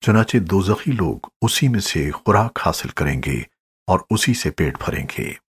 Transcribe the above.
چنانچہ دوزخی لوگ اسی میں سے خوراک حاصل کریں گے اور اسی سے پیٹ بھریں گے۔